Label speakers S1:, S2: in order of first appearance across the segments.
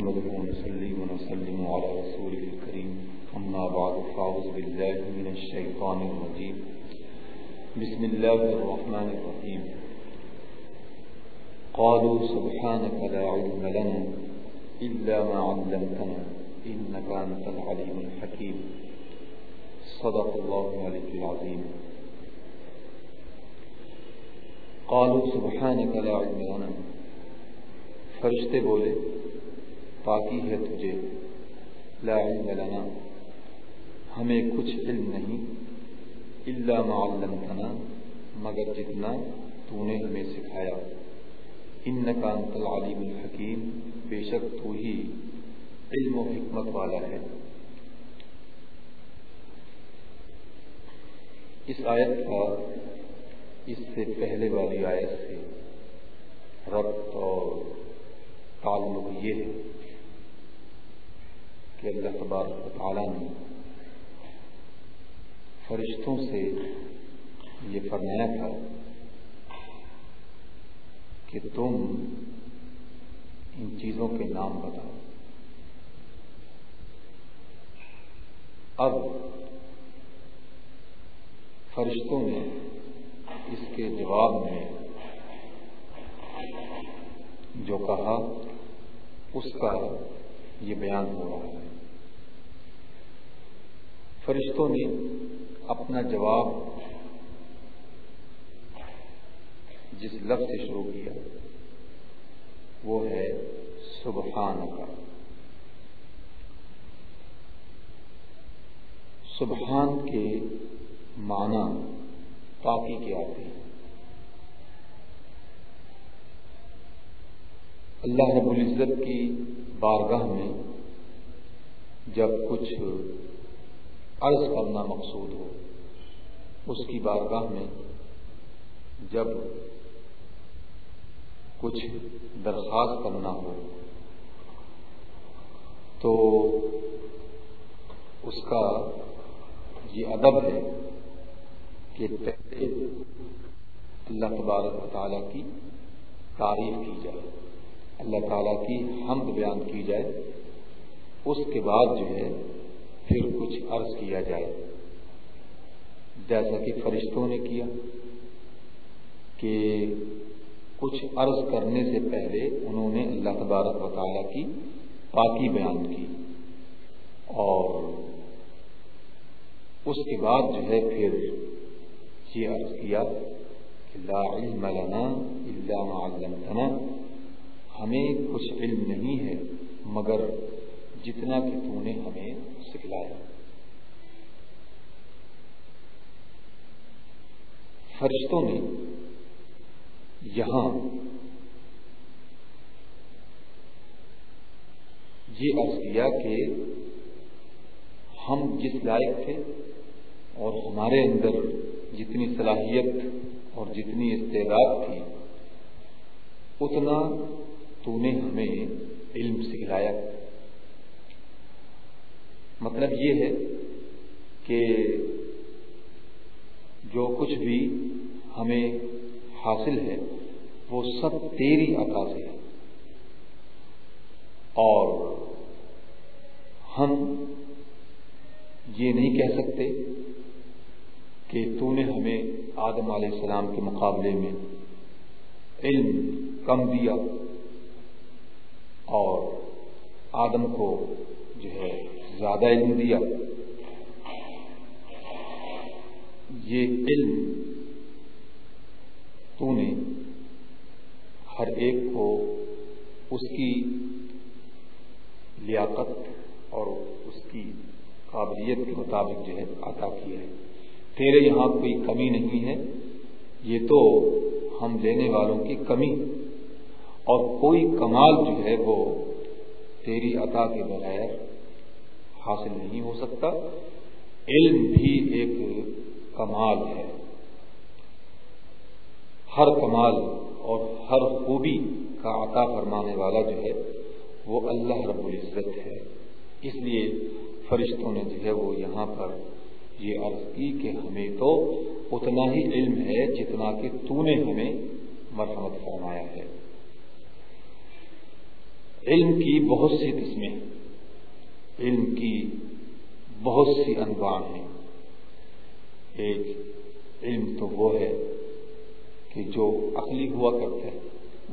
S1: نحمده ونصلي ونسلم على رسوله الكريم. أما بعد فأعوذ بالله من الشيطان الرجيم. بسم الله الرحمن الرحيم. قالوا سبحانك لا علم لنا إلا ما علمتنا إنك أنت العليم الحكيم. صدق الله عليك العظيم. قالوا سبحانك لا علم لنا. فرشتے بولے پاکی ہے تجھے، لا علم لنا۔ ہمیں کچھ علم نہیں، الا ما علمتنا، مگر جتنا تو نے ہمیں سکھایا۔ انکا انت العلیم الحکیم، بے شک تو ہی علم و حکمت والا ہے۔ اس آیت کا اس سے پہلے والی آیت سے ربط اور تعلق یہ ہے کہ اللہ تبارک تعالیٰ نے فرشتوں سے یہ فرمایا تھا کہ تم ان چیزوں کے نام بتاؤ۔ اب فرشتوں نے اس کے جواب میں جو کہا، اس کا یہ بیان ہو رہا ہے۔ فرشتوں نے اپنا جواب جس لفظ سے شروع کیا، وہ ہے سبحان کا سبحان کے معنی پاکی کے آتے ہیں۔ اللہ رب العزت کی بارگاہ میں جب کچھ عرض کرنا مقصود ہو۔ اس کی بارگاہ میں جب کچھ درخواست کرنا ہو، تو اس کا یہ ادب ہے کہ پہلے اللہ تبارک و تعالیٰ کی تعریف کی جائے، اللہ تعالیٰ کی حمد بیان کی جائے۔ اس کے بعد جو ہے پھر کچھ عرض کیا جائے۔ جیسا کہ فرشتوں نے کیا کہ کچھ عرض کرنے سے پہلے انہوں نے اللہ تبارک و تعالیٰ کی پاکی بیان کی۔ اور اس کے بعد جو ہے پھر یہ عرض کیا کہ لا علم لنا الا ما علمتنا۔ ہمیں کچھ علم نہیں ہے مگر جتنا کہ تو نے ہمیں سکھلایا۔ فرشتوں نے یہاں یہ عرض کیا کہ ہم جس لائق تھے اور ہمارے اندر جتنی صلاحیت اور جتنی استعداد تھی، اتنا تو نے ہمیں علم سکھلایا۔ مطلب یہ ہے کہ جو کچھ بھی ہمیں حاصل ہے، وہ سب تیری عطا سے ہے۔ اور ہم یہ نہیں کہہ سکتے کہ تو نے ہمیں آدم علیہ السلام کے مقابلے میں علم کم دیا اور آدم کو جو ہے زیادہ علم دیا۔ یہ علم تو نے ہر ایک کو اس کی لیاقت اور اس کی قابلیت کے مطابق جو ہے عطا کیا ہے۔ تیرے یہاں کوئی کمی نہیں ہے۔ یہ تو ہم دینے والوں کی کمی۔ اور کوئی کمال جو ہے وہ تیری عطا کے بغیر حاصل نہیں ہو سکتا۔ علم بھی ایک کمال ہے۔ ہر کمال اور ہر خوبی کا عطا فرمانے والا جو ہے، وہ اللہ رب العزت ہے۔ اس لیے فرشتوں نے جو ہے، وہ یہاں پر یہ عرض کی کہ ہمیں تو اتنا ہی علم ہے جتنا کہ تو نے ہمیں مرحمت فرمایا ہے۔ علم کی بہت سی قسمیں علم کی بہت سی انواع ہیں۔ ایک علم تو وہ ہے کہ جو عقلی ہوا کرتا ہے،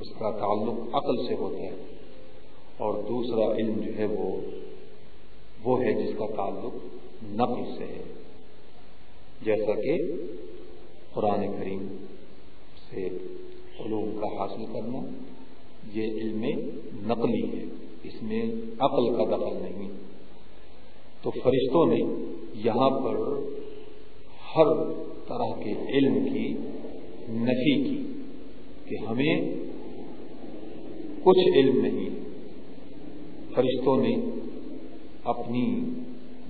S1: اس کا تعلق عقل سے ہوتا ہے۔ اور دوسرا علم جو ہے وہ وہ ہے جس کا تعلق نقل سے ہے۔ جیسا کہ قرآن کریم سے علوم کا حاصل کرنا، یہ علم نقلی ہے۔ اس میں عقل کا دخل نہیں۔ تو فرشتوں نے یہاں پر ہر طرح کے علم کی نفی کی کہ ہمیں کچھ علم نہیں۔ فرشتوں نے اپنی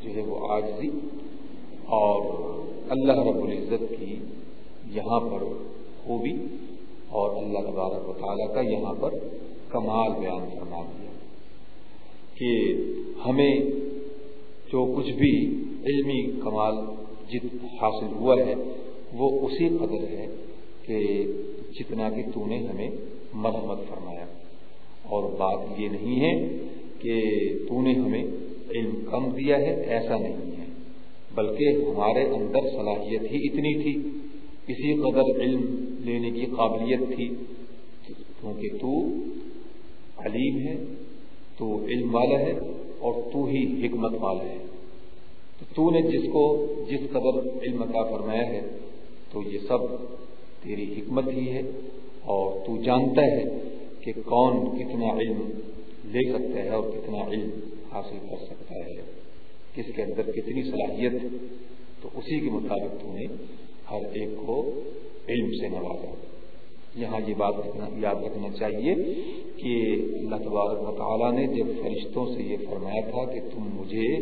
S1: جو ہے وہ آجزی اور اللہ رب العزت کی یہاں پر خوبی اور اللہ تبارک و تعالیٰ کا یہاں پر کمال بیان فرما دیا کہ ہمیں جو کچھ بھی علمی کمال جت حاصل ہوا ہے، وہ اسی قدر ہے کہ جتنا کہ تو نے ہمیں مرحمت فرمایا۔ اور بات یہ نہیں ہے کہ تو نے ہمیں علم کم دیا ہے، ایسا نہیں ہے۔ بلکہ ہمارے اندر صلاحیت ہی اتنی تھی، اسی قدر علم لینے کی قابلیت تھی۔ کیونکہ تو علیم ہے، تو علم والا ہے اور تو ہی حکمت والا ہے۔ تو نے جس کو جس قدر علم کا فرمایا ہے، تو یہ سب تیری حکمت ہی ہے، اور تو جانتا ہے کہ کون کتنا علم لے سکتا ہے اور کتنا علم حاصل کر سکتا ہے۔ کس کے اندر کتنی صلاحیت، تو اسی کے مطابق تو نے ہر ایک کو علم سے نوازا۔ یہاں یہ بات رکھنا یاد رکھنا چاہیے کہ اللہ تبارک و تعالیٰ نے جب فرشتوں سے یہ فرمایا تھا کہ تم مجھے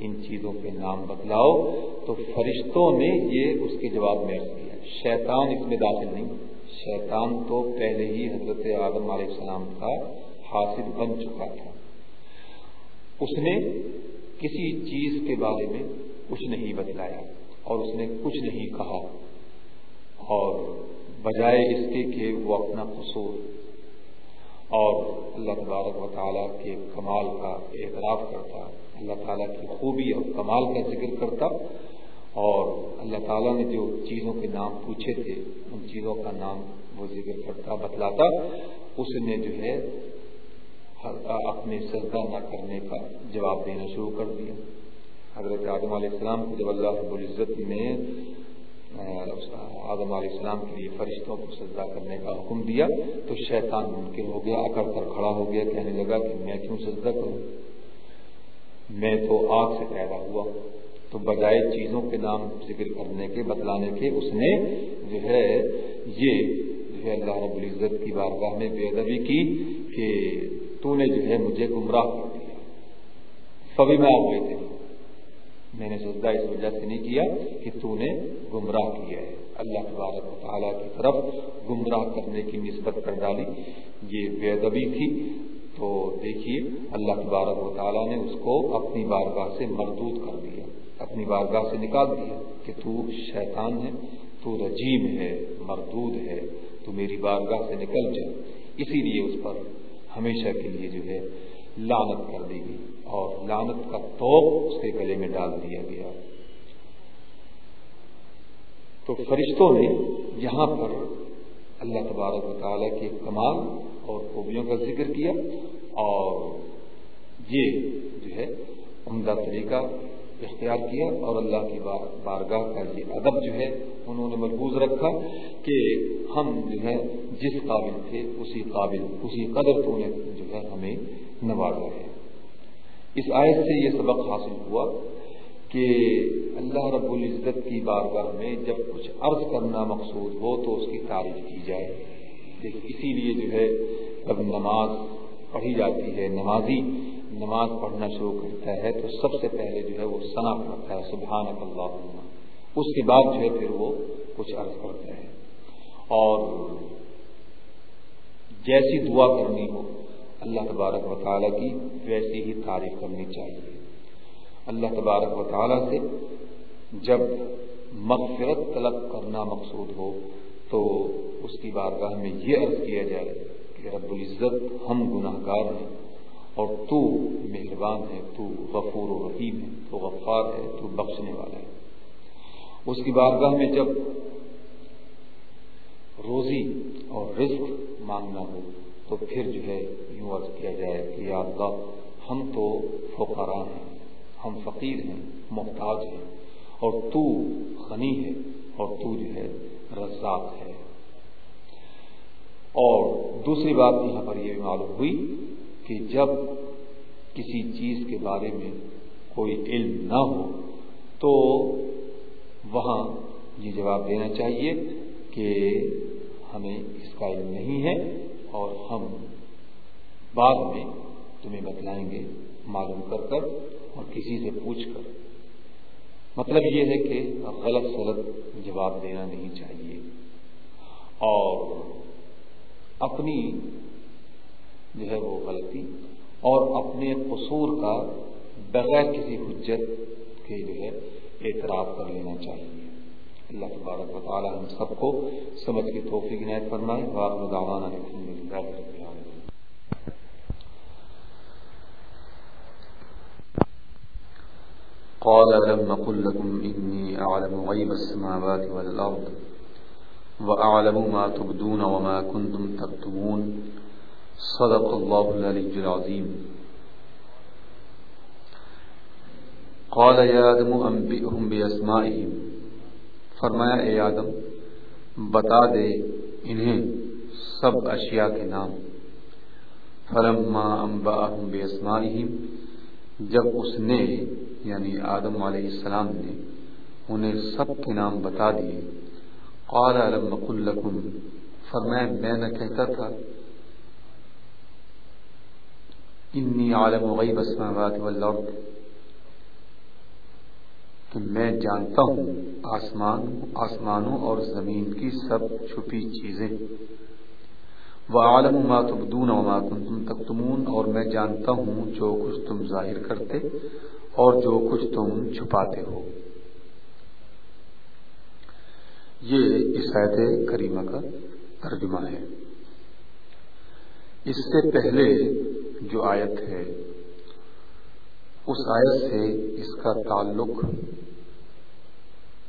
S1: ان چیزوں کے نام بتلاؤ، تو فرشتوں نے یہ اس کے جواب میں عرض کیا، شیطان اس میں داخل نہیں۔ شیطان تو پہلے ہی حضرت آدم علیہ السلام کا حاصل بن چکا تھا۔ اس نے کسی چیز کے بارے میں کچھ نہیں بتلایا اور اس نے کچھ نہیں کہا۔ اور بجائے اس کے کہ وہ اپنا قصور اور اللہ تبارک و تعالیٰ کے کمال کا اعتراف کرتا، اللہ تعالیٰ کی خوبی اور کمال کا ذکر کرتا اور اللہ تعالیٰ نے جو چیزوں کے نام پوچھے تھے، ان چیزوں کا نام وہ ذکر کرتا، بتلاتا، اس نے جو ہے اپنے سجدہ نہ کرنے کا جواب دینا شروع کر دیا۔ حضرت آدم علیہ السلام کو جب اللہ رب العزت نے آدم علیہ السلام کے لیے فرشتوں کو سجدہ کرنے کا حکم دیا تو شیطان ممکن ہو گیا، اکڑ کر کھڑا ہو گیا، کہنے لگا کہ میں کیوں سجدہ کروں؟ میں تو آگ سے پیدا ہوا۔ تو بجائے چیزوں کے نام ذکر کرنے کے، بتلانے کے، اس نے جو ہے یہ جو ہے اللہ رب العزت کی بارگاہ میں بے ادبی کی کہ تو نے جو ہے مجھے گمراہ کر دیا۔ سبھی میں آپ گئے تھے میں نے سجدہ اس وجہ سے نہیں کیا کہ تو نے گمراہ کیا ہے۔ اللہ تبارک و تعالیٰ کی طرف گمراہ کرنے کی نسبت کر ڈالی۔ یہ بے ادبی تھی۔ تو دیکھیے، اللہ تبارک و تعالیٰ نے اس کو اپنی بارگاہ سے مردود کر دیا۔ اپنی بارگاہ سے نکال دیا کہ تو شیطان ہے، تو رجیم ہے، مردود ہے۔ تو میری بارگاہ سے نکل جائے اسی لیے اس پر ہمیشہ کے لیے جو ہے لانت کر دی گئی۔ اور لانت کا توپ اس کے گلے میں ڈال دیا گیا۔ تو فرشتوں نے یہاں پر اللہ تبارک و تعالیٰ کے کمال اور خوبیوں کا ذکر کیا اور یہ جو ہے عمدہ طریقہ اختیار کیا اور اللہ کی بارگاہ کا یہ ادب جو ہے انہوں نے محفوظ رکھا کہ ہم جو ہے جس قابل تھے اسی قابل، اسی قدر تو نے جو ہے ہمیں نوازا ہے۔ اس آیت سے یہ سبق حاصل ہوا کہ اللہ رب العزت کی بارگاہ میں جب کچھ عرض کرنا مقصود ہو تو اس کی تعریف کی جائے۔ اسی لیے جو ہے جب نماز پڑھی جاتی ہے، نمازی نماز پڑھنا شروع کرتا ہے تو سب سے پہلے جو ہے وہ ثنا پڑھتا ہے سبحان اللہ اس کے بعد جو ہے پھر وہ کچھ عرض کرتا ہے۔ اور جیسی دعا کرنی ہو اللہ تبارک و تعالیٰ کی ویسی ہی تعریف کرنی چاہیے۔ اللہ تبارک و تعالیٰ سے جب مغفرت طلب کرنا مقصود ہو، تو اس کی بارگاہ میں یہ عرض کیا جائے کہ رب العزت ہم گناہ گار ہیں اور تو مہربان ہے، تو غفور و رحیم ہے، تو غفار ہے، تو بخشنے والا ہے۔ اس کی بارگاہ میں جب روزی اور رزق مانگنا ہو تو پھر جو ہے یوں عرض کیا جائے کہ یا اللہ، ہم تو فقراء ہیں، ہم فقیر ہیں، محتاج ہیں، اور تو غنی ہے، اور تو جو ہے رزاق ہے۔ اور دوسری بات یہاں پر یہ معلوم ہوئی کہ جب کسی چیز کے بارے میں کوئی علم نہ ہو، تو وہاں یہ جواب دینا چاہیے کہ ہمیں اس کا علم نہیں ہے۔ اور ہم بعد میں تمہیں بتلائیں گے، معلوم کر کر اور کسی سے پوچھ کر۔ مطلب یہ ہے کہ غلط سلط جواب دینا نہیں چاہیے۔ اور اپنی جو ہے وہ غلطی اور اپنے قصور کا بغیر کسی حجت کے جو ہے اعتراف کر لینا چاہیے۔ اللہ تبارک و تعالی ہم سب کو سمجھ کے توفیق عنایت فرمائے۔ واقع دعوانا الحمدللہ۔ رب العالمین قال، لم نقل لكم إني أعلم غيب السماوات والأرض وأعلم ما تبدون وما كنتم تكتمون. صدق الله العلي العظيم. قال، يا آدم أنبئهم بأسمائهم. فرمایا، اے آدم، بتا دے انہیں سب اشیاء کے نام۔ فلما انباہم باسمائہم جب اس نے یعنی آدم علیہ السلام نے، انہیں سب کے نام بتا دیے۔ قال علم قل لکم فرمایا، میں نہ کہتا تھا۔ انی عالم غیب السماوات والارض کہ میں جانتا ہوں، آسمان، آسمانوں اور زمین کی سب چھپی چیزیں۔ وہ عالم ما تبدون و ما کنتم تکتمون اور میں جانتا ہوں جو کچھ تم ظاہر کرتے اور جو کچھ تم چھپاتے ہو۔ یہ اس آیت کریمہ کا ترجمہ ہے۔ اس سے پہلے جو آیت ہے، اس آیت سے اس کا تعلق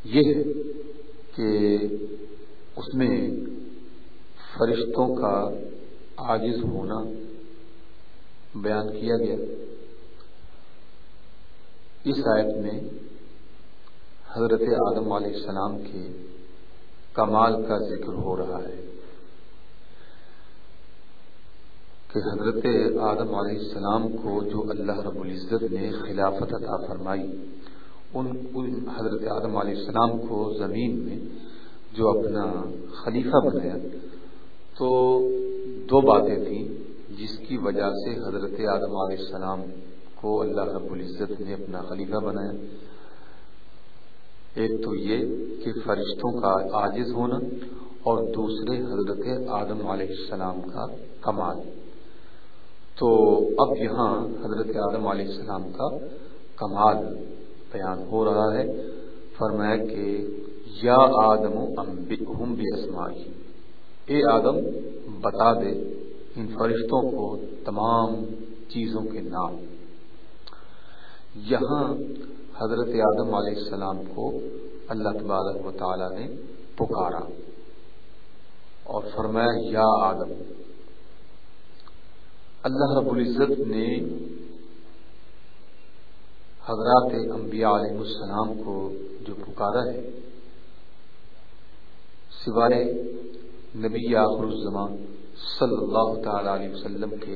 S1: یہ ہے کہ اس میں فرشتوں کا عاجز ہونا بیان کیا گیا۔ اس آیت میں حضرت آدم علیہ السلام کے کمال کا ذکر ہو رہا ہے کہ حضرت آدم علیہ السلام کو جو اللہ رب العزت نے خلافت عطا فرمائی، ان حضرت آدم علیہ السلام کو زمین میں جو اپنا خلیفہ بنایا تو دو باتیں تھیں جس کی وجہ سے حضرت آدم علیہ السلام کو اللہ رب العزت نے اپنا خلیفہ بنایا۔ ایک تو یہ کہ فرشتوں کا عاجز ہونا اور دوسرے حضرت آدم علیہ السلام کا کمال۔ تو اب یہاں حضرت آدم علیہ السلام کا کمال بیان ہو رہا ہے۔ فرمایا کہ یا آدم ہم بھی اسمائی اے آدم، بتا دے ان فرشتوں کو تمام چیزوں کے نام۔ یہاں حضرت آدم علیہ السلام کو اللہ تبارک و تعالی نے پکارا اور فرمایا، یا آدم، اللہ رب العزت نے حضرات انبیاء علیہ السلام کو جو پکارا ہے، سوائے نبی آخر الزمان صلی اللہ تعالی علیہ وسلم کے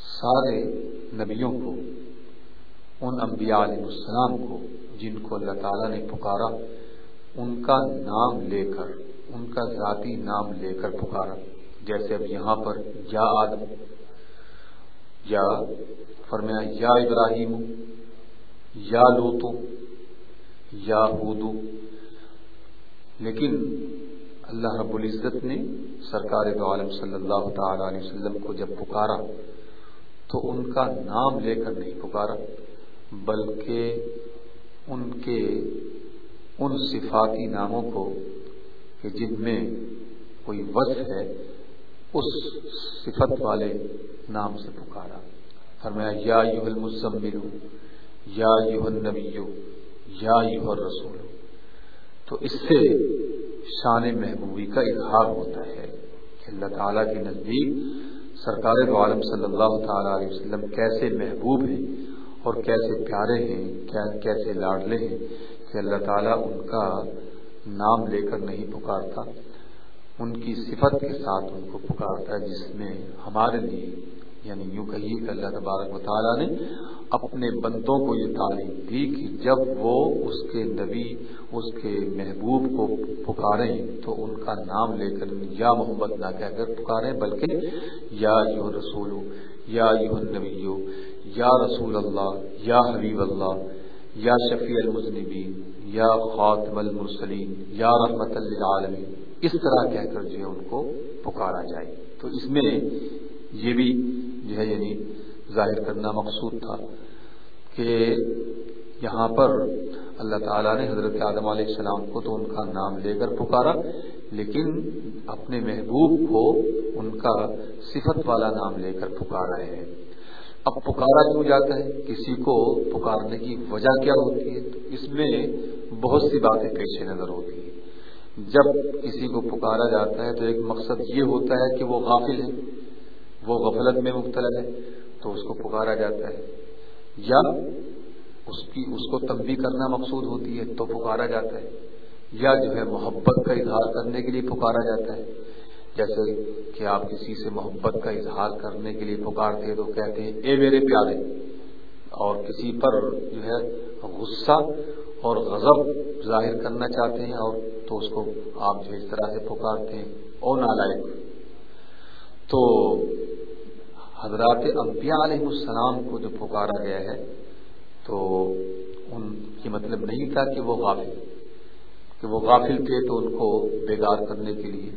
S1: سارے نبیوں کو، ان انبیاء علیہ السلام کو، جن کو اللہ تعالیٰ نے پکارا، ان کا نام لے کر، ان کا ذاتی نام لے کر پکارا۔ جیسے اب یہاں پر یا آدم یا فرمایا، یا ابراہیم، یا لوتو یا ہودو لیکن اللہ رب العزت نے سرکار دو عالم صلی اللہ تعالی علیہ وسلم کو جب پکارا تو ان کا نام لے کر نہیں پکارا، بلکہ ان کے ان صفاتی ناموں کو کہ جن میں کوئی وصف ہے، اس صفت والے نام سے پکارا۔ فرمایا، یا یو المزمل، یا یو النبی، یا یو رسول تو اس سے شان محبوبی کا اظہار ہوتا ہے کہ اللہ تعالیٰ کے نزدیک سرکار عالم صلی اللہ تعالی علیہ وسلم کیسے محبوب ہیں اور کیسے پیارے ہیں کیسے لاڈلے ہیں کہ اللہ تعالیٰ ان کا نام لے کر نہیں پکارتا، ان کی صفت کے ساتھ ان کو پکارتا ہے جس میں ہمارے لیے یعنی یوں کہیے کہ اللہ تبارک و تعالیٰ نے اپنے بندوں کو یہ تعلیم دی کہ جب وہ اس کے نبی، اس کے محبوب کو پکاریں تو ان کا نام لے کر یا محمد نہ کہہ کر پکاریں، بلکہ یا یو رسول یا یو نبی یا رسول اللہ، یا حبیب اللہ، یا شفیع المذنبین، یا خاتم المرسلین، یا رحمت للعالمین، اس طرح کہہ کر جو ہے ان کو پکارا جائے۔ تو اس میں یہ بھی جو ہے یعنی ظاہر کرنا مقصود تھا کہ یہاں پر اللہ تعالیٰ نے حضرت آدم علیہ السلام کو تو ان کا نام لے کر پکارا، لیکن اپنے محبوب کو ان کا صفت والا نام لے کر پکارا ہے اب پکارا کیوں جاتا ہے؟ کسی کو پکارنے کی وجہ کیا ہوتی ہے؟ تو اس میں بہت سی باتیں پیش نظر ہوتی ہیں۔ جب کسی کو پکارا جاتا ہے تو ایک مقصد یہ ہوتا ہے کہ وہ غافل ہے۔ وہ غفلت میں مبتلا ہے، تو اس کو پکارا جاتا ہے۔ یا اس کی، اس کو تنبی کرنا مقصود ہوتی ہے، تو پکارا جاتا ہے۔ یا جو ہے محبت کا اظہار کرنے کے لیے پکارا جاتا ہے۔ جیسے کہ آپ کسی سے محبت کا اظہار کرنے کے لیے پکارتے ہیں تو کہتے ہیں، اے میرے پیارے! اور کسی پر جو ہے غصہ اور غضب ظاہر کرنا چاہتے ہیں اور تو اس کو آپ جو اس طرح سے پکارتے ہیں، او نالائق! تو حضرات انبیاء علیہ السلام کو جو پکارا گیا ہے، تو ان کی مطلب نہیں تھا کہ وہ غافل، کہ وہ غافل تھے تو ان کو بیدار کرنے کے لیے،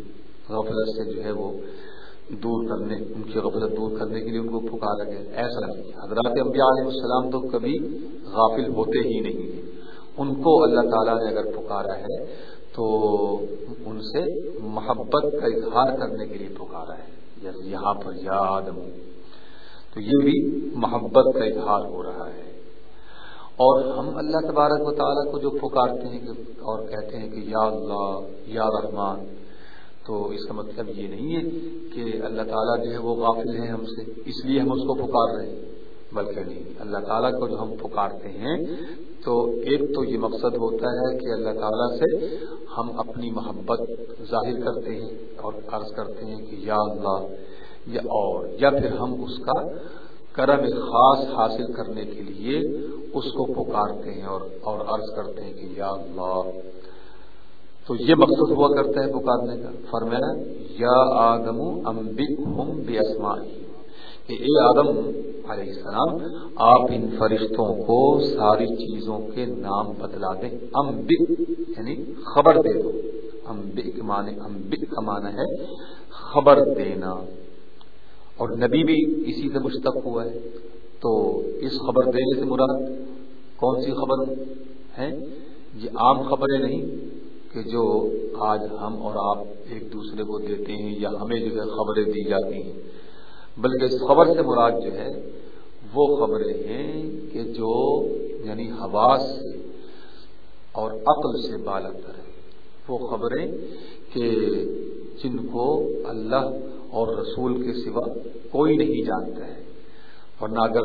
S1: غفلت سے جو ہے وہ دور کرنے، ان کی غفلت دور کرنے کے لیے ان کو پکارا گیا۔ ایسا نہیں، حضرات انبیاء علیہ السلام تو کبھی غافل ہوتے ہی نہیں ہیں۔ ان کو اللہ تعالیٰ نے اگر پکارا ہے، تو ان سے محبت کا اظہار کرنے کے لیے پکارا ہے۔ یہاں پر یا آدم تو یہ بھی محبت کا اظہار ہو رہا ہے۔ اور ہم اللہ تبارک و تعالیٰ کو جو پکارتے ہیں اور کہتے ہیں کہ یا اللہ، یا رحمان، تو اس کا مطلب یہ نہیں ہے کہ اللہ تعالیٰ جو ہے وہ غافل ہیں ہم سے، اس لیے ہم اس کو پکار رہے ہیں۔ بلکہ نہیں اللہ تعالیٰ کو جو ہم پکارتے ہیں، تو ایک تو یہ مقصد ہوتا ہے کہ اللہ تعالیٰ سے ہم اپنی محبت ظاہر کرتے ہیں اور عرض کرتے ہیں کہ یا اللہ، یا اور، یا پھر ہم اس کا کرم خاص حاصل کرنے کے لیے اس کو پکارتے ہیں اور اور عرض کرتے ہیں کہ یا اللہ۔ تو یہ مقصد ہوا کرتا ہے پکارنے کا۔ فرمایا، یا آدم امبک ہم بے کہ اے آدم علیہ السلام، آپ ان فرشتوں کو ساری چیزوں کے نام بتلا دیں۔ امبک یعنی خبر دے دو۔ امبک مانے امبک کا معنی ہے خبر دینا۔ اور نبی بھی اسی سے مشتق ہوا ہے۔ تو اس خبر دینے سے مراد کون سی خبر ہے؟ یہ عام خبریں نہیں کہ جو آج ہم اور آپ ایک دوسرے کو دیتے ہیں یا ہمیں جو ہے خبریں دی جاتی ہیں۔ بلکہ اس خبر سے مراد جو ہے، وہ خبریں ہیں کہ جو یعنی حواس سے اور عقل سے بالتر ہے وہ خبریں کہ جن کو اللہ اور رسول کے سوا کوئی نہیں جانتا ہے۔ ورنہ اگر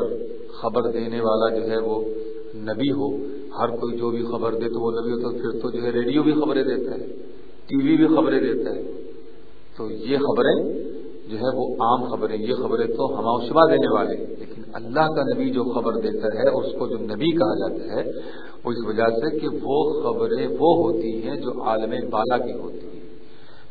S1: خبر دینے والا جو ہے وہ نبی ہو، ہر کوئی جو بھی خبر دے تو وہ نبی ہو، تو پھر تو جو ہے ریڈیو بھی خبریں دیتا ہے، ٹی وی بھی خبریں دیتا ہے۔ تو یہ خبریں جو ہے وہ عام خبریں، یہ خبریں تو ہما شبہ دینے والے۔ لیکن اللہ کا نبی جو خبر دیتا ہے، اس کو جو نبی کہا جاتا ہے، وہ اس وجہ سے کہ وہ خبریں وہ ہوتی ہیں جو عالم بالا کی ہوتی ہیں۔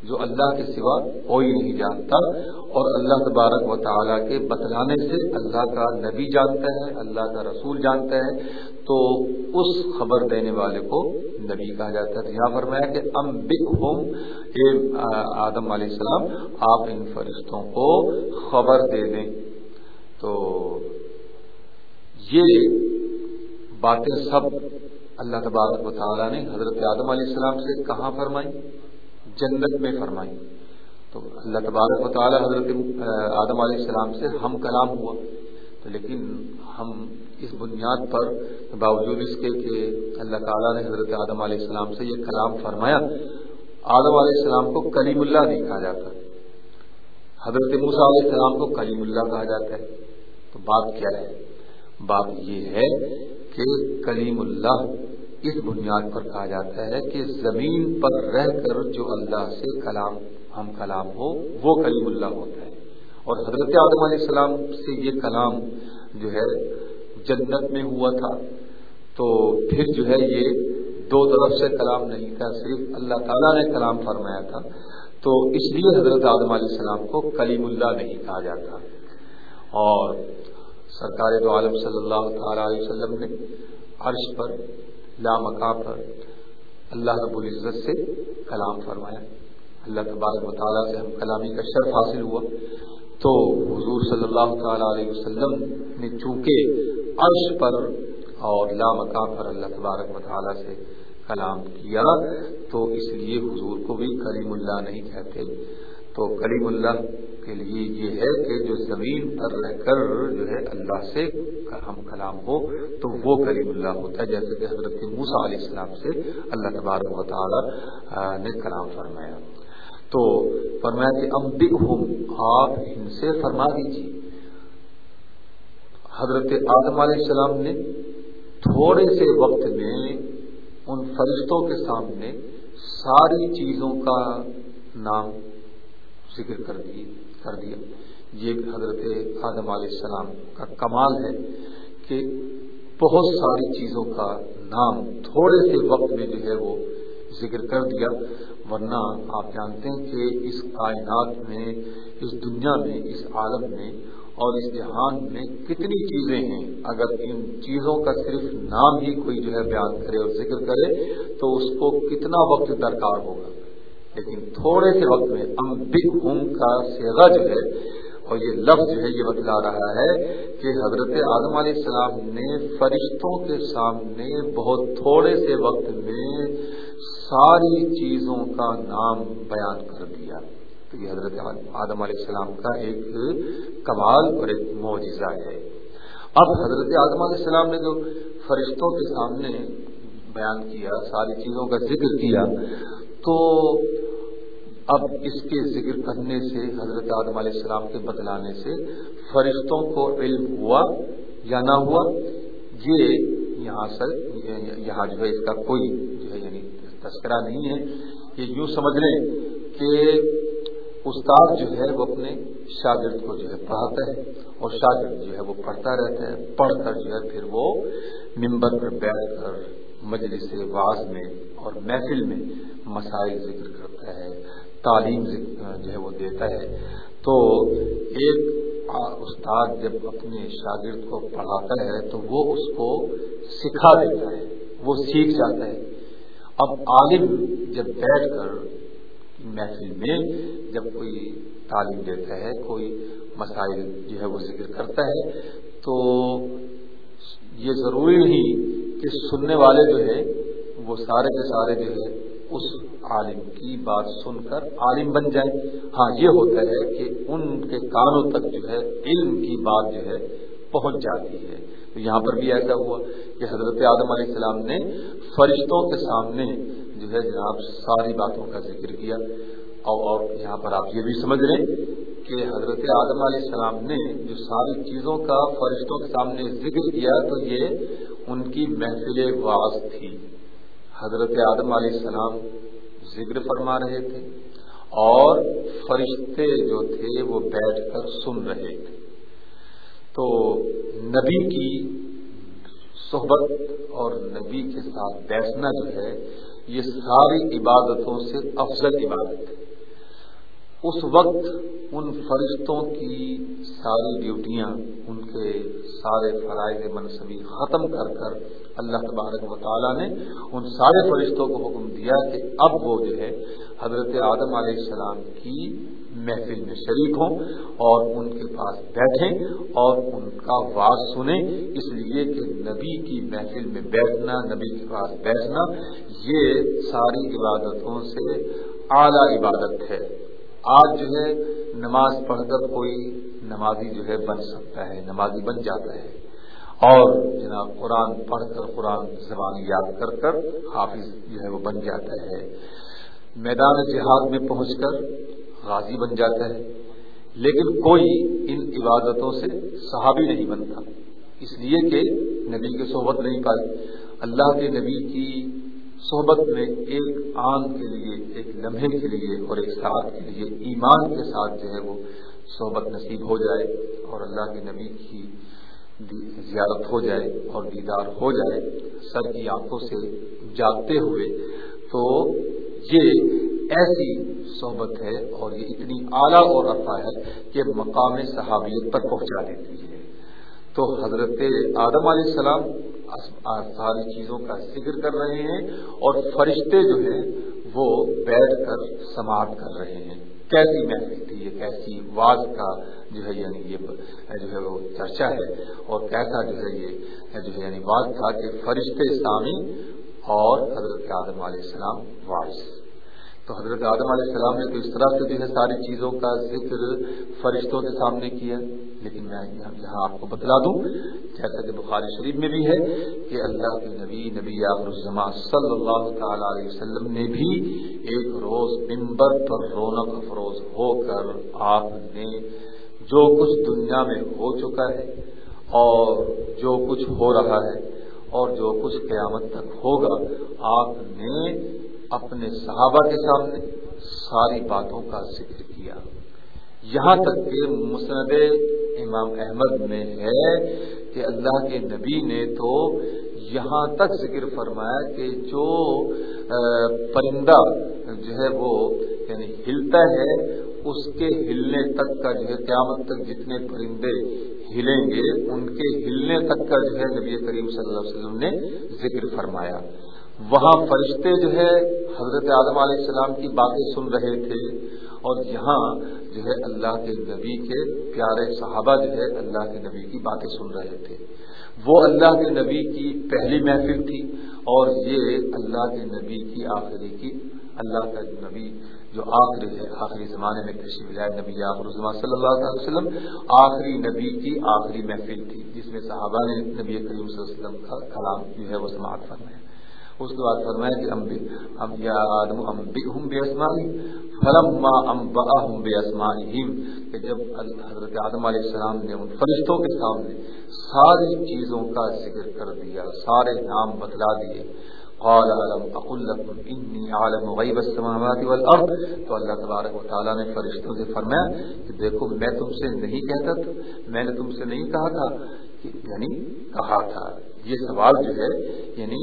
S1: جو اللہ کے سوا کوئی نہیں جانتا اور اللہ تبارک و تعالیٰ کے بتلانے سے اللہ کا نبی جانتا ہے، اللہ کا رسول جانتا ہے، تو اس خبر دینے والے کو نبی کہا جاتا ہے۔ یہاں پر میں کہ ام بک ہوم اے آدم علیہ السلام، آپ ان فرشتوں کو خبر دے دیں۔ تو یہ باتیں سب اللہ تبارک و تعالیٰ نے حضرت آدم علیہ السلام سے کہاں فرمائی؟ جنت میں فرمائی۔ تو اللہ تبارک و تعالیٰ حضرت آدم علیہ السلام سے ہم کلام ہوا۔ تو لیکن ہم اس بنیاد پر باوجود اس کے کہ اللہ تعالیٰ نے حضرت آدم علیہ السلام سے یہ کلام فرمایا، آدم علیہ السلام کو کلیم اللہ نہیں کہا جاتا۔ حضرت موسیٰ علیہ السلام کو کلیم اللہ کہا جاتا ہے۔ تو بات کیا ہے؟ بات یہ ہے کہ کلیم اللہ اس بنیاد پر کہا جاتا ہے کہ زمین پر رہ کر جو اللہ سے کلام، ہم کلام ہو وہ کلیم اللہ ہوتا ہے۔ اور حضرت آدم علیہ السلام سے یہ کلام جو ہے جنت میں ہوا تھا۔ تو پھر جو ہے یہ دو طرف سے کلام نہیں تھا، صرف اللہ تعالیٰ نے کلام فرمایا تھا۔ تو اس لیے حضرت آدم علیہ السلام کو کلیم اللہ نہیں کہا جاتا۔ اور سرکار دو عالم صلی اللہ تعالی علیہ وسلم نے عرش پر لامکا پر اللہ رب العزت سے کلام فرمایا۔ اللہ تبارک مطالعہ سے ہم کلامی کا شرف حاصل ہوا۔ تو حضور صلی اللہ تعالی علیہ وسلم نے چونکہ عرش پر اور لامکان پر اللہ تبارک مطالعہ سے کلام کیا، تو اس لیے حضور کو بھی کلیم اللہ نہیں کہتے۔ تو کلیم اللہ کے لیے یہ ہے کہ جو زمین پر رہ کر جو ہے اللہ سے ہم کلام ہو، تو وہ کلیم اللہ ہوتا ہے، جیسے کہ حضرت موسا علیہ السلام سے اللہ تبارک و تعالی نے کلام فرمایا۔ تو فرمایا کہ امبی ہوں آپ ان سے فرما دیجیے حضرت آدم علیہ السلام نے تھوڑے سے وقت میں ان فرشتوں کے سامنے ساری چیزوں کا نام ذکر کر دیے کر دیا۔ یہ حضرت آدم علیہ السلام کا کمال ہے کہ بہت ساری چیزوں کا نام تھوڑے سے وقت میں جو ہے وہ ذکر کر دیا۔ ورنہ آپ جانتے ہیں کہ اس کائنات میں، اس دنیا میں، اس عالم میں اور اس جہان میں کتنی چیزیں ہیں۔ اگر ان چیزوں کا صرف نام ہی کوئی جو ہے بیان کرے اور ذکر کرے، تو اس کو کتنا وقت درکار ہوگا؟ لیکن تھوڑے سے وقت میں ام بگ ہوں کا سیگا جو ہے اور یہ لفظ جو ہے یہ بتلا رہا ہے کہ حضرت آدم علیہ السلام نے فرشتوں کے سامنے بہت تھوڑے سے وقت میں ساری چیزوں کا نام بیان کر دیا۔ تو یہ حضرت آدم علیہ السلام کا ایک کمال اور ایک معجزہ ہے۔ اب حضرت آدم علیہ السلام نے جو فرشتوں کے سامنے بیان کیا، ساری چیزوں کا ذکر کیا، تو اب اس کے ذکر کرنے سے، حضرت آدم علیہ السلام کے بتلانے سے فرشتوں کو علم ہوا یا نہ ہوا؟ یہ یہاں سے، یہاں جو ہے اس کا کوئی جو ہے یعنی تذکرہ نہیں ہے یہ یوں سمجھ لیں کہ استاد جو ہے وہ اپنے شاگرد کو جو ہے پڑھاتا ہے اور شاگرد جو ہے وہ پڑھتا رہتا ہے، پڑھ کر جو ہے پھر وہ ممبر پر بیٹھ کر مجلس واز میں اور محفل میں مسائل ذکر کرتا ہے۔ تعلیم جو ہے وہ دیتا ہے۔ تو ایک استاد جب اپنے شاگرد کو پڑھاتا ہے تو وہ اس کو سکھا دیتا ہے، وہ سیکھ جاتا ہے۔ اب عالم جب بیٹھ کر محفل میں جب کوئی تعلیم دیتا ہے، کوئی مسائل جو ہے وہ ذکر کرتا ہے، تو یہ ضروری نہیں کہ سننے والے جو ہے وہ سارے کے سارے جو ہے اس عالم کی بات سن کر عالم بن جائے۔ ہاں یہ ہوتا ہے کہ ان کے کانوں تک جو ہے علم کی بات جو ہے پہنچ جاتی ہے۔ تو یہاں پر بھی ایسا ہوا کہ حضرت آدم علیہ السلام نے فرشتوں کے سامنے جو ہے جناب ساری باتوں کا ذکر کیا۔ اور یہاں پر آپ یہ بھی سمجھ لیں کہ حضرت آدم علیہ السلام نے جو ساری چیزوں کا فرشتوں کے سامنے ذکر کیا تو یہ ان کی محفل واز تھی۔ حضرت آدم علیہ السلام ذکر فرما رہے تھے اور فرشتے جو تھے وہ بیٹھ کر سن رہے تھے۔ تو نبی کی صحبت اور نبی کے ساتھ بیٹھنا جو ہے، یہ ساری عبادتوں سے افضل عبادت ہے۔ اس وقت ان فرشتوں کی ساری ڈیوٹیاں، ان کے سارے فرائض منصبی ختم کر کر اللہ تبارک و تعالیٰ نے ان سارے فرشتوں کو حکم دیا کہ اب وہ جو ہے حضرت آدم علیہ السلام کی محفل میں شریک ہوں اور ان کے پاس بیٹھیں اور ان کا واز سنیں۔ اس لیے کہ نبی کی محفل میں بیٹھنا، نبی کے پاس بیٹھنا، یہ ساری عبادتوں سے اعلی عبادت ہے۔ آج جو ہے نماز پڑھ کر کوئی نمازی جو ہے بن سکتا ہے، نمازی بن جاتا ہے۔ اور جناب قرآن پڑھ کر، قرآن زبان یاد کر کر حافظ جو ہے وہ بن جاتا ہے۔ میدان جہاد میں پہنچ کر غازی بن جاتا ہے۔ لیکن کوئی ان عبادتوں سے صحابی نہیں بنتا۔ اس لیے کہ نبی کی صحبت نہیں پائی۔ اللہ کے نبی کی صحبت میں ایک آن کے لیے، ایک لمحے کے لیے اور ایک ساتھ کے لیے ایمان کے ساتھ جو ہے وہ صحبت نصیب ہو جائے اور اللہ کے نبی کی زیارت ہو جائے اور دیدار ہو جائے، سر کی آنکھوں سے جاگتے ہوئے، تو یہ ایسی صحبت ہے اور یہ اتنی اعلیٰ اور افا ہے کہ مقام صحابیت پر پہنچا دیتی ہے۔ تو حضرت آدم علیہ السلام ساری چیزوں کا ذکر کر رہے ہیں اور فرشتے جو ہیں وہ بیٹھ کر سماعت کر رہے ہیں۔ کیسی محفل تھی یہ؟ کیسی واز کا جو ہے یعنی یہ جو ہے وہ چرچا ہے اور کیسا جو ہے یہ جو ہے یعنی واز تھا کہ فرشتے سامی اور حضرت آدم علیہ السلام وارث۔ تو حضرت آدم علیہ السلام نے تو اس طرح سے جو ہے ساری چیزوں کا ذکر فرشتوں کے سامنے کیا لیکن میں یہاں آپ کو بتلا دوں، جیسا کہ بخاری شریف میں بھی ہے کہ اللہ کے نبی نبی آخر الزما صلی اللہ تعالی علیہ وسلم نے بھی ایک روز ممبر پر رونق افروز ہو کر آپ نے جو کچھ دنیا میں ہو چکا ہے اور جو کچھ ہو رہا ہے اور جو کچھ قیامت تک ہوگا، آپ نے اپنے صحابہ کے سامنے ساری باتوں کا ذکر کیا۔ یہاں تک کہ مسند امام احمد میں ہے کہ اللہ کے نبی نے تو یہاں تک ذکر فرمایا کہ جو پرندہ جو ہے وہ یعنی ہلتا ہے، اس کے ہلنے تک کا جو ہے قیامت تک جتنے پرندے ہلیں گے، ان کے ہلنے تک کا جو ہے نبی کریم صلی اللہ علیہ وسلم نے ذکر فرمایا۔ وہاں فرشتے جو ہے، حضرت اعظم علیہ السلام کی باتیں سن رہے تھے۔ اور یہاں جو ہے اللہ کے نبی کے پیارے صحابہ جو ہے، اللہ کے نبی کی باتیں سن رہے تھے۔ وہ اللہ کے نبی کی پہلی محفل تھی۔ اور یہ اللہ کے نبی کی آخری کی، اللہ کا نبی جو آخری ہے، آخری زمانے میں تشریف لائے نبی آخر صلی اللہ علیہ وسلم، آخری نبی کی آخری محفل تھی، جس میں صحابہ نے نبی کریم صلی اللہ علیہ وسلم کا کلام جو ہے، وہ سماعت فرمایا۔ اس کے بعد فرمایا کہ امبی اب یا آدم امبی ہوں بے اسمانی فلم ماں بے اسمانی کہ جب حضرت آدم علیہ السلام نے ان فرشتوں کے سامنے ساری چیزوں کا ذکر کر دیا، سارے نام بتلا دیے، قال علم اقول لكم انی عالم غیب السماوات والارض، تو اللہ تبارک و تعالی نے فرشتوں سے فرمایا کہ دیکھو، میں تم سے نہیں کہتا تھا، میں نے تم سے نہیں کہا تھا، کہ یعنی کہا تھا، یہ سوال جو ہے یعنی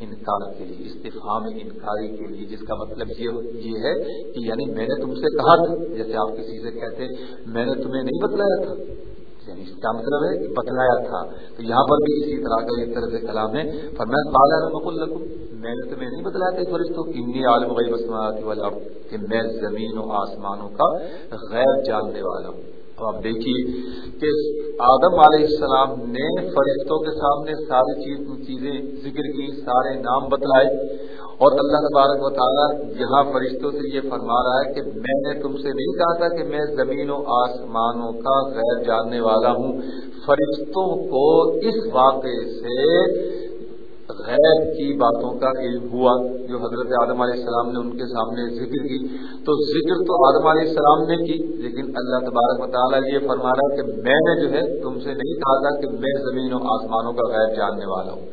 S1: انکار کے لیے استفام انکاری کے لیے، جس کا مطلب یہ ہے کہ یعنی میں نے تم سے کہا تھا، جیسے آپ کسی سے کہتے میں نے تمہیں نہیں بتلایا تھا۔ یعنی اس کا مطلب ہے کہ بتلایا تھا۔ تو یہاں پر بھی اسی طرح کا ایک طرح سے کلام ہے۔ پر میں بالا مقل میں نے تمہیں نہیں بتلایا تھا فرشتوں انی عالم غیب اسماعت والا کہ میں زمین و آسمانوں کا غیر جاننے والا ہوں۔ اب آپ دیکھیے کہ آدم علیہ السلام نے فرشتوں کے سامنے ساری چیزیں ذکر کی، سارے نام بتلائے اور اللہ تبارک و تعالیٰ یہاں فرشتوں سے یہ فرما رہا ہے کہ میں نے تم سے نہیں کہا تھا کہ میں زمین و آسمانوں کا غیر جاننے والا ہوں۔ فرشتوں کو اس واقعے سے غیر کی باتوں کا علم ہوا جو حضرت آدم علیہ السلام نے ان کے سامنے ذکر کی۔ تو ذکر تو آدم علیہ السلام نے کی، لیکن اللہ تبارک و تعالیٰ یہ فرما رہا کہ میں نے جو ہے تم سے نہیں کہا تھا کہ میں زمین و آسمانوں کا غیر جاننے والا ہوں۔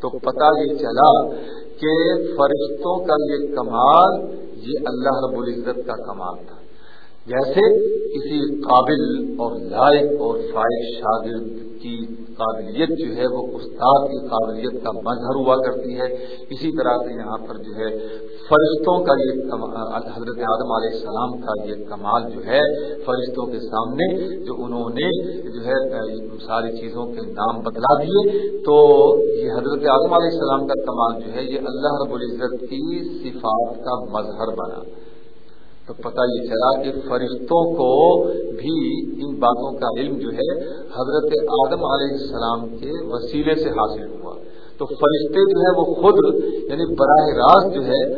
S1: تو پتہ یہ چلا کہ فرشتوں کا یہ کمال، یہ اللہ رب العزت کا کمال تھا۔ جیسے کسی قابل اور لائق اور فائق شاگرد کی قابلیت جو ہے وہ استاد کی قابلیت کا مظہر ہوا کرتی ہے۔ اسی طرح سے یہاں پر جو ہے فرشتوں کا یہ حضرت آدم علیہ السلام کا یہ کمال جو ہے فرشتوں کے سامنے جو انہوں نے جو ہے ساری چیزوں کے نام بدلا دیے، تو یہ حضرت آدم علیہ السلام کا کمال جو ہے یہ اللہ رب العزت کی صفات کا مظہر بنا۔ تو پتہ یہ چلا کہ فرشتوں کو بھی ان باتوں کا علم جو ہے، حضرت آدم علیہ السلام کے وسیلے سے حاصل ہوا۔ تو فرشتے جو ہے وہ خود یعنی براہ راست جو ہے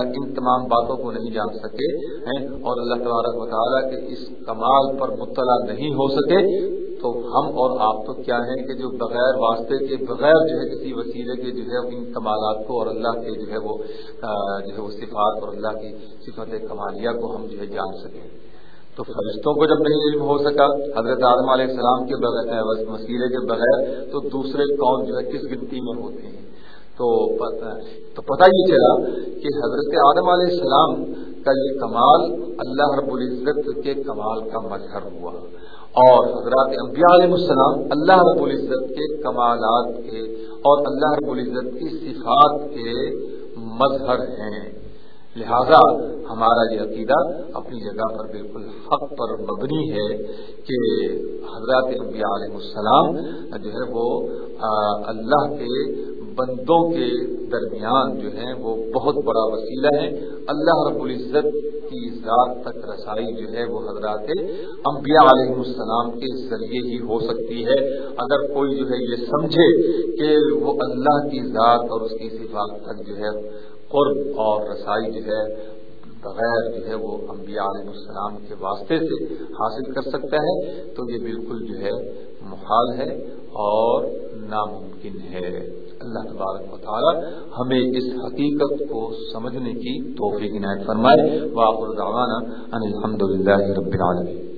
S1: ان تمام باتوں کو نہیں جان سکے، ہیں۔ اور اللہ تبارک و تعالیٰ کے اس کمال پر مطلع نہیں ہو سکے۔ تو ہم اور آپ تو کیا ہیں کہ جو بغیر واسطے کے، بغیر جو ہے کسی وسیلے کے جو ہے ان کمالات کو اور اللہ کے جو ہے وہ جو ہے وہ صفات اور اللہ کی صفت کمالیہ کو ہم جو ہے جان سکیں۔ تو فرشتوں کو جب نہیں علم ہو سکا، حضرت عالم علیہ السلام کے بغیر وسیلے کے بغیر، تو دوسرے کون جو ہے کس گنتی میں ہوتے ہیں؟ تو تو پتہ یہ چلا کہ حضرت عالم علیہ السلام کا یہ کمال اللہ رب العزت کے کمال کا مظہر ہوا۔ اور حضرات انبیاء علیہ السلام اللہ رب العزت کے کمالات کے اور اللہ رب العزت کی صفات کے مظہر ہیں۔ لہذا ہمارا یہ عقیدہ اپنی جگہ پر بالکل حق پر مبنی ہے کہ حضرات انبیاء علیہ السلام جو ہے وہ اللہ کے بندوں کے درمیان جو ہے وہ بہت بڑا وسیلہ ہے۔ اللہ رب العزت کی ذات تک رسائی جو ہے وہ حضرات انبیاء علیہ السلام کے ذریعے ہی ہو سکتی ہے۔ اگر کوئی جو ہے یہ سمجھے کہ وہ اللہ کی ذات اور اس کی صفات تک جو ہے قرب اور رسائی جو ہے بغیر جو ہے وہ انبیاء علیہ السلام کے واسطے سے حاصل کر سکتا ہے، تو یہ بالکل جو ہے محال ہے اور ناممکن ہے۔ اللہ تبارک و تعالی ہمیں اس حقیقت کو سمجھنے کی توفیق عنایت فرمائے۔ واقع ان الحمد للہ رب العالمین۔